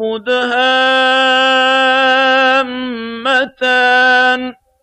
مُدْهَامَّتَانِ.